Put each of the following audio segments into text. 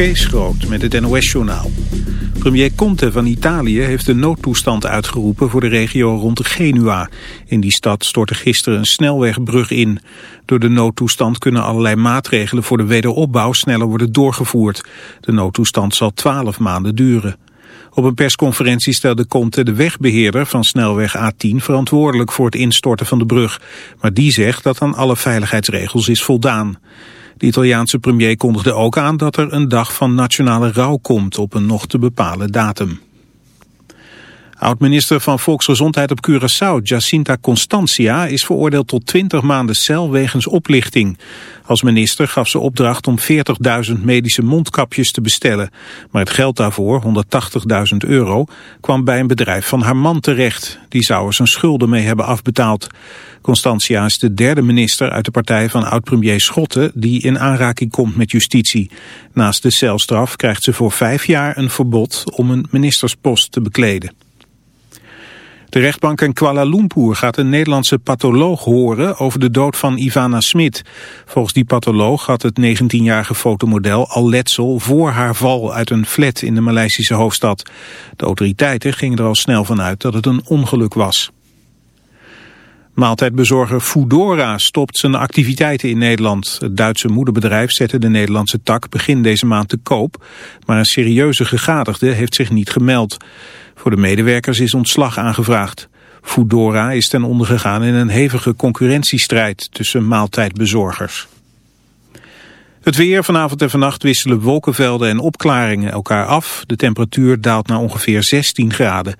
Kees met het NOS-journaal. Premier Conte van Italië heeft een noodtoestand uitgeroepen voor de regio rond Genua. In die stad stortte gisteren een snelwegbrug in. Door de noodtoestand kunnen allerlei maatregelen voor de wederopbouw sneller worden doorgevoerd. De noodtoestand zal twaalf maanden duren. Op een persconferentie stelde Conte de wegbeheerder van snelweg A10 verantwoordelijk voor het instorten van de brug. Maar die zegt dat aan alle veiligheidsregels is voldaan. De Italiaanse premier kondigde ook aan dat er een dag van nationale rouw komt op een nog te bepalen datum. Oud-minister van Volksgezondheid op Curaçao, Jacinta Constantia, is veroordeeld tot 20 maanden cel wegens oplichting. Als minister gaf ze opdracht om 40.000 medische mondkapjes te bestellen. Maar het geld daarvoor, 180.000 euro, kwam bij een bedrijf van haar man terecht. Die zou er zijn schulden mee hebben afbetaald. Constantia is de derde minister uit de partij van oud-premier Schotten die in aanraking komt met justitie. Naast de celstraf krijgt ze voor vijf jaar een verbod om een ministerspost te bekleden. De rechtbank in Kuala Lumpur gaat een Nederlandse patholoog horen over de dood van Ivana Smit. Volgens die patholoog had het 19-jarige fotomodel al letsel voor haar val uit een flat in de Maleisische hoofdstad. De autoriteiten gingen er al snel van uit dat het een ongeluk was. Maaltijdbezorger Foodora stopt zijn activiteiten in Nederland. Het Duitse moederbedrijf zette de Nederlandse tak begin deze maand te koop, maar een serieuze gegadigde heeft zich niet gemeld. Voor de medewerkers is ontslag aangevraagd. Foodora is ten onder gegaan in een hevige concurrentiestrijd tussen maaltijdbezorgers. Het weer vanavond en vannacht wisselen wolkenvelden en opklaringen elkaar af. De temperatuur daalt naar ongeveer 16 graden.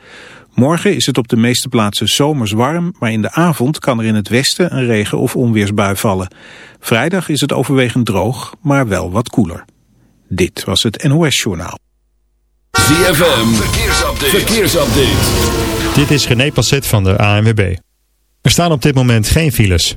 Morgen is het op de meeste plaatsen zomers warm, maar in de avond kan er in het westen een regen- of onweersbui vallen. Vrijdag is het overwegend droog, maar wel wat koeler. Dit was het NOS Journaal. ZFM, verkeersupdate. verkeersupdate. Dit is René Passet van de ANWB. Er staan op dit moment geen files.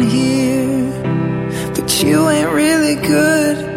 Here, but you ain't really good.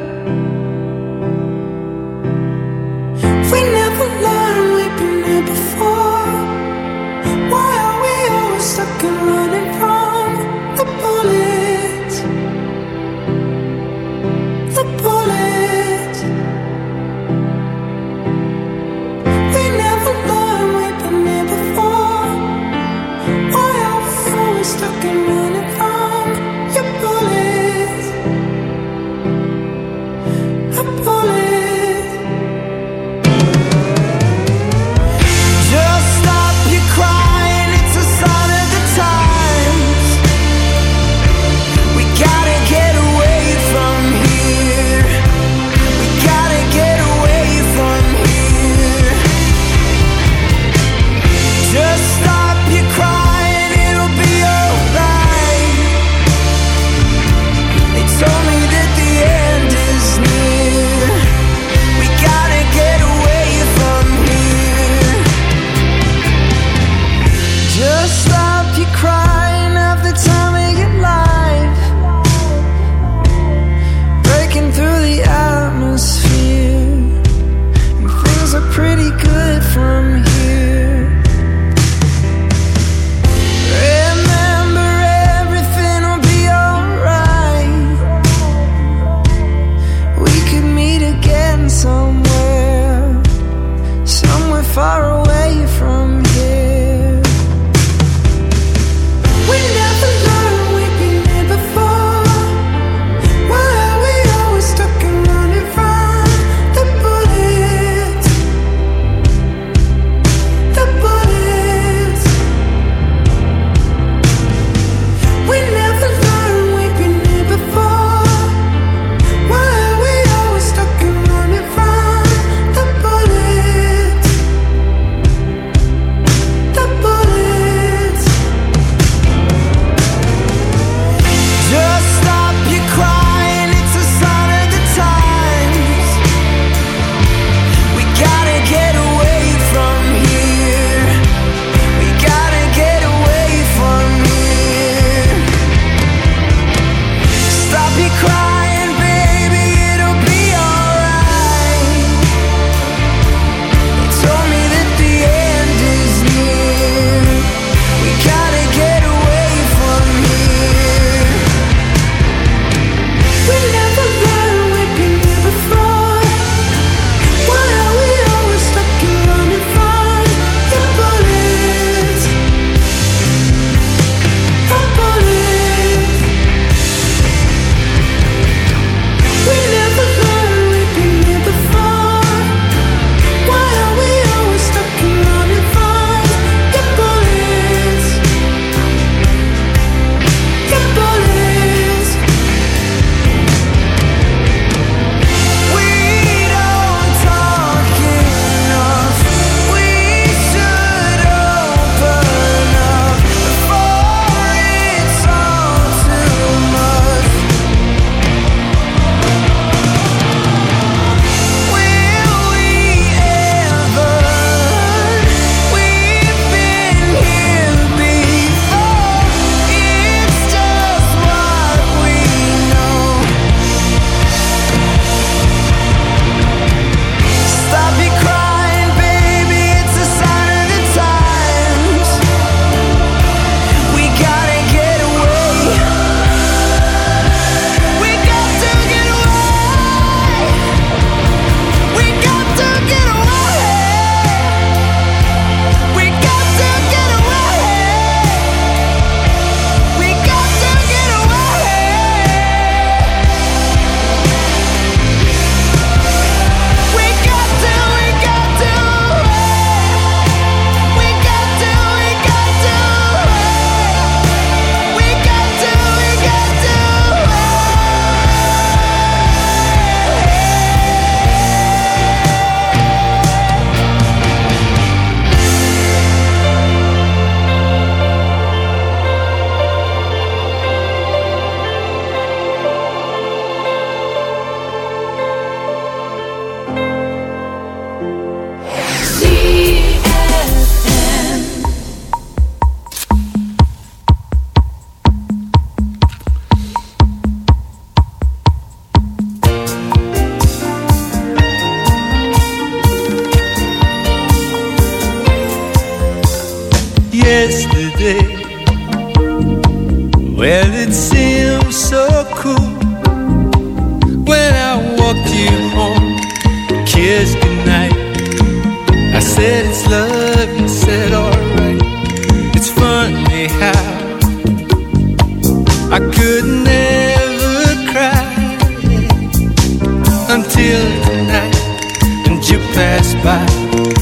still tonight and you pass by.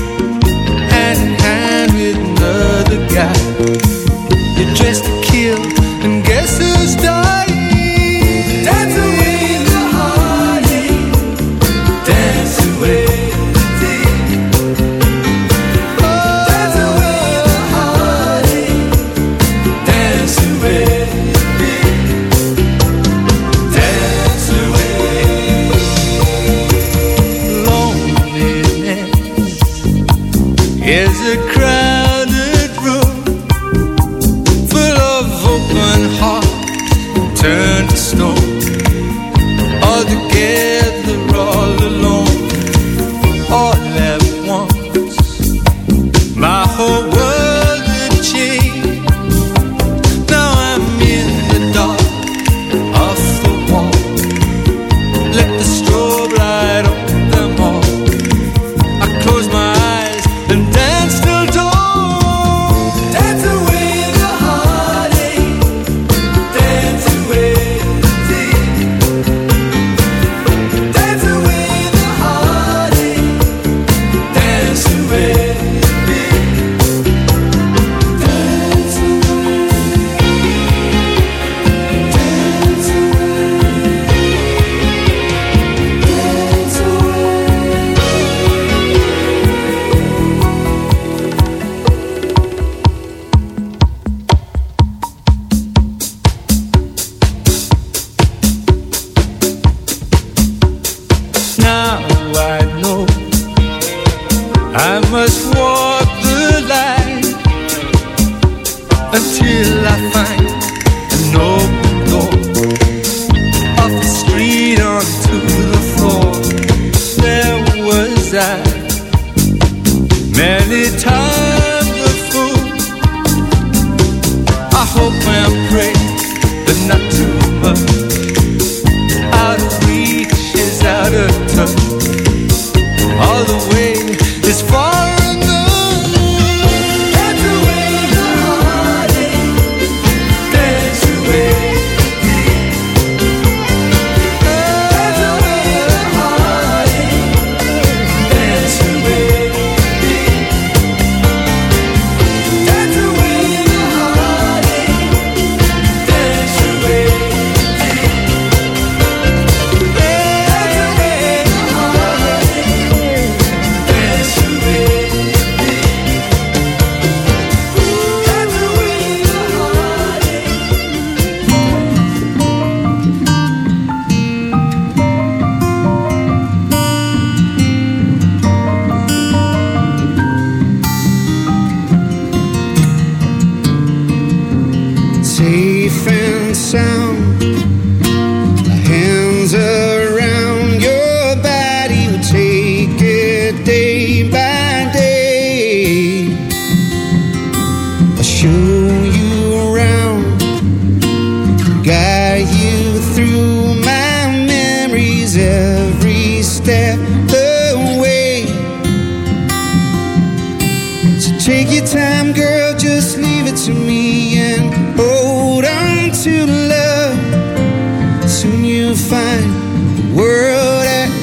until I find an open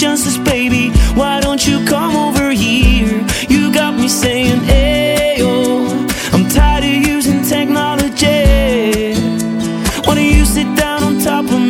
justice, baby. Why don't you come over here? You got me saying, Ayo. I'm tired of using technology. Why don't you sit down on top of me?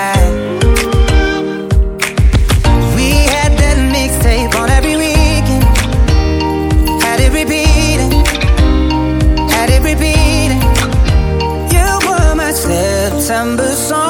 you. We had that mixtape on every weekend, had it repeating, had it repeating. You were my September song,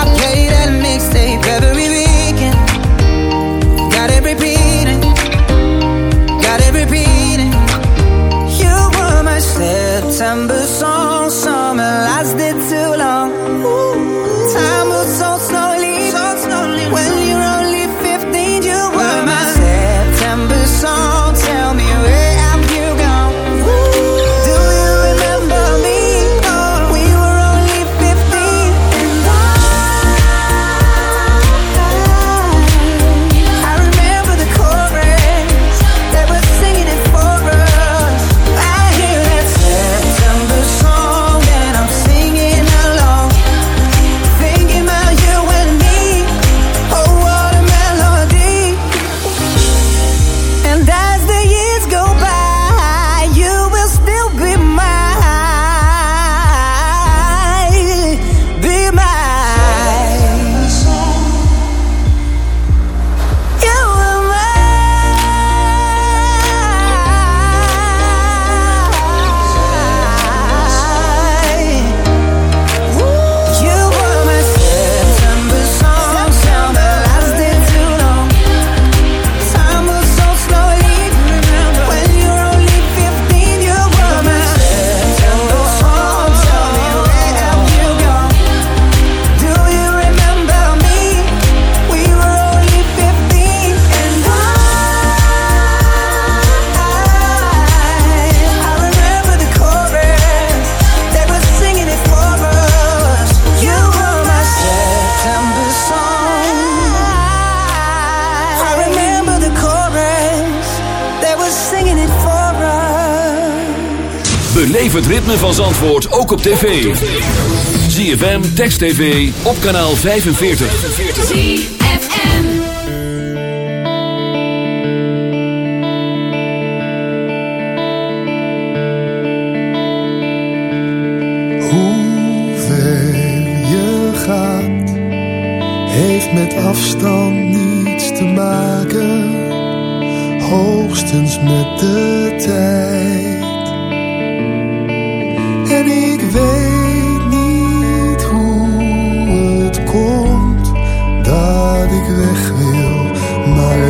September Beleef het ritme van Zandvoort ook op tv. ZFM, Text TV, op kanaal 45. ZFM Hoe ver je gaat, heeft met afstand niets te maken. Hoogstens met de tijd.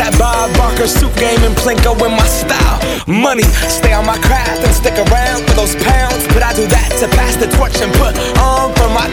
That Bob Barker suit game and Plinko in my style. Money, stay on my craft and stick around for those pounds. But I do that to pass the torch and put on for my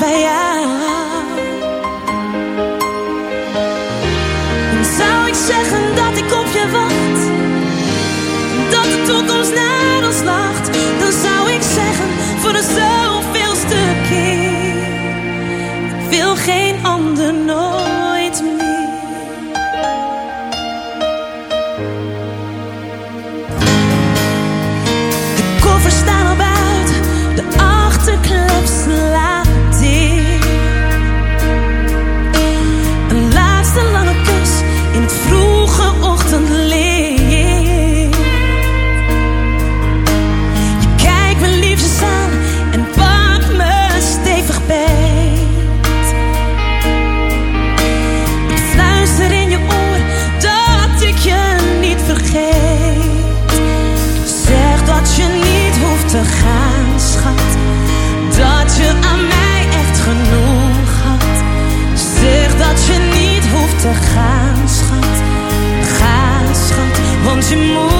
bij jou. Dan zou ik zeggen dat ik op je wacht, dat de toekomst naar ons lacht. Dan zou ik zeggen voor de zoveelste keer. she